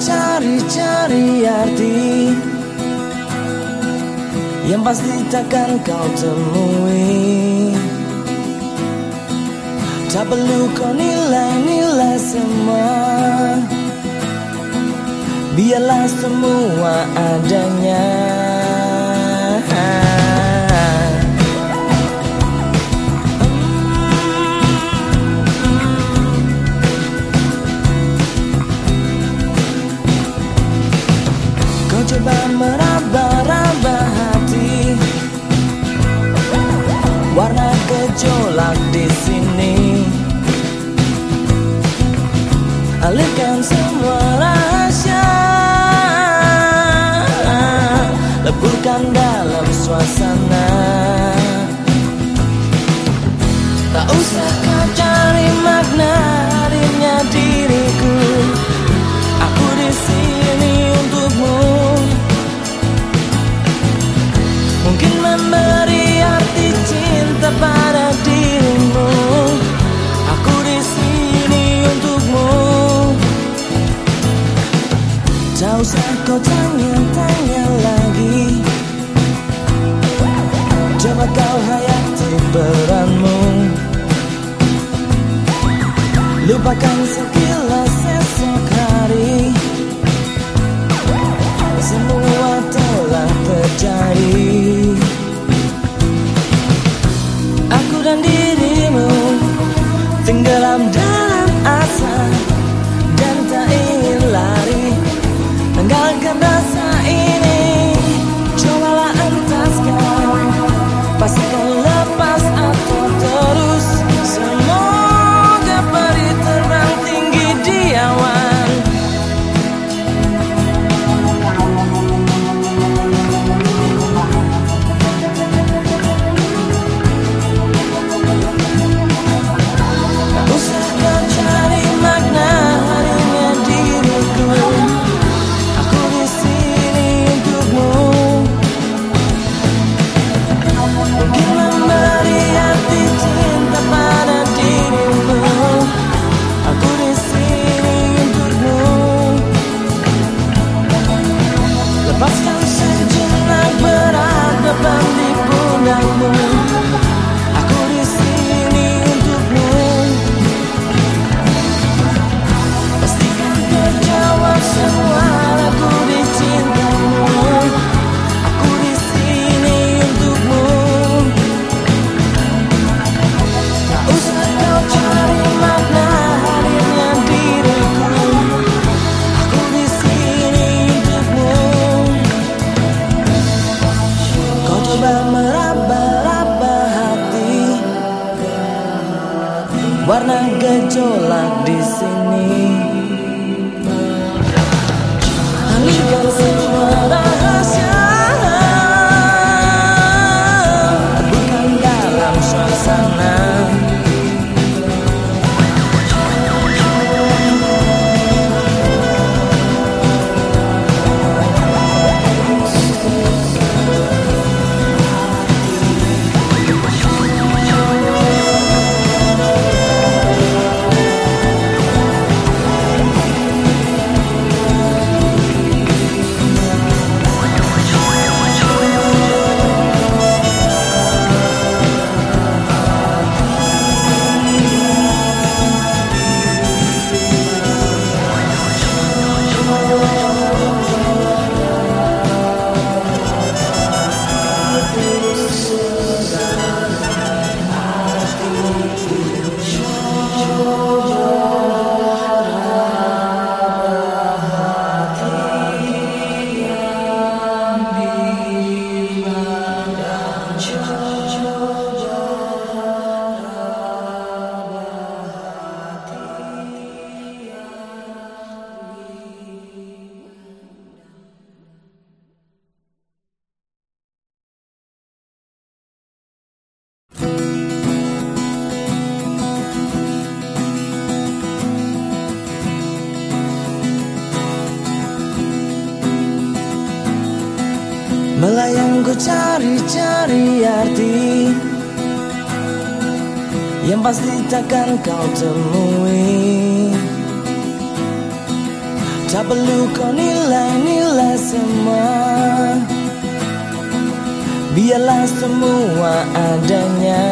cari-cari arti. Yang pasti takkan kau temui. Tak perlu kau nilai-nilai semua. Biarlah semua adanya gejolak di sini. Alihkan semua rahasia. Leburkan dalam suasana. Tak usah dirimu. Aku di sini untukmu. Tak usah kau tanya-tanya lagi. Coba kau hayati peranmu. Lupakan sekilas Tenggelam dalam asa Warna gejolak di sini. Alihkan semua rahasia Oh. Melayang ku cari-cari arti. Yang pasti takkan kau temui. Tak perlu kau nilai-nilai semua. Biarlah semua adanya